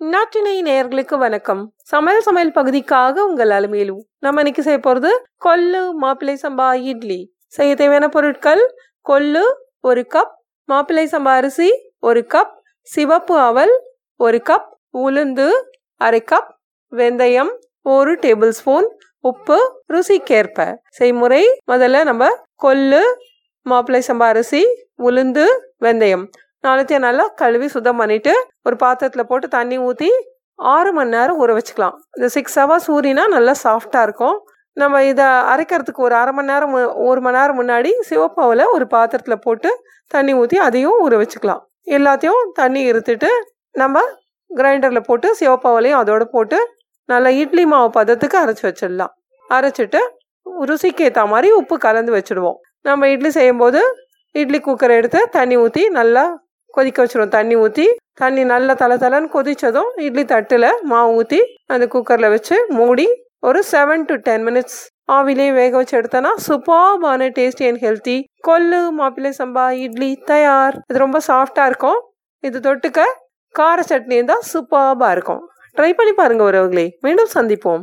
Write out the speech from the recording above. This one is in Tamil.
நாட்டினை நேயர்களுக்கு வணக்கம். சமையல் சமையல் பகுதிக்காக உங்கள் அலுமையிலும் நம்ம இன்னைக்கு செய்ய போகிறது கொல்லு மாப்பிள்ளை சம்பா இட்லி. செய்ய தேவையான பொருட்கள் கொள்ளு ஒரு கப் மாப்பிள்ளை சம்பா அரிசி ஒரு கப் சிவப்பு அவல் ஒரு கப் உளுந்து அரை கப் வெந்தயம் ஒரு டேபிள் ஸ்பூன் உப்பு ருசிக்கேற்ப. செய்முறை முதல்ல நம்ம கொல்லு மாப்பிள்ளை சம்பா அரிசி உளுந்து வெந்தயம். நாளைத்தையும் நல்லா கழுவி சுத்தம் பண்ணிட்டு ஒரு பாத்திரத்தில் போட்டு தண்ணி ஊற்றி ஆறு மணி நேரம் ஊற வச்சுக்கலாம். இந்த சிக்ஸ் ஹவர்ஸ் ஊறினா நல்லா சாஃப்டாக இருக்கும். நம்ம இதை அரைக்கிறதுக்கு ஒரு அரை மணி நேரம் ஒரு மணி நேரம் முன்னாடி சிவப்பாவில் ஒரு பாத்திரத்தில் போட்டு தண்ணி ஊற்றி அதையும் ஊற வச்சுக்கலாம். எல்லாத்தையும் தண்ணி இருத்துட்டு நம்ம கிரைண்டரில் போட்டு சிவப்பாவிலையும் அதோட போட்டு நல்லா இட்லி மாவு பதத்துக்கு அரைச்சி வச்சிடலாம். அரைச்சிட்டு ருசிக்கு ஏற்ற மாதிரி உப்பு கலந்து வச்சுடுவோம். நம்ம இட்லி செய்யும்போது இட்லி குக்கர் எடுத்து தண்ணி ஊற்றி நல்லா கொதிக்க வச்சிருவோம் தண்ணி ஊற்றி தண்ணி நல்லா தலை தலைன்னு கொதிச்சதும் இட்லி தட்டில் மாவு ஊற்றி அந்த குக்கரில் வச்சு மூடி ஒரு செவன் டு டென் மினிட்ஸ் ஆவிலே வேக வச்சு எடுத்தோன்னா சூப்பர்பான டேஸ்டி அண்ட் ஹெல்த்தி கொள்ளு மாப்பிள்ளை சம்பா இட்லி தயார். இது ரொம்ப சாஃப்டாக இருக்கும். இது தொட்டுக்க கார சட்னி இருந்தால் சூப்பர்பாக இருக்கும். ட்ரை பண்ணி பாருங்கள் உறவுகளே. மீண்டும் சந்திப்போம்.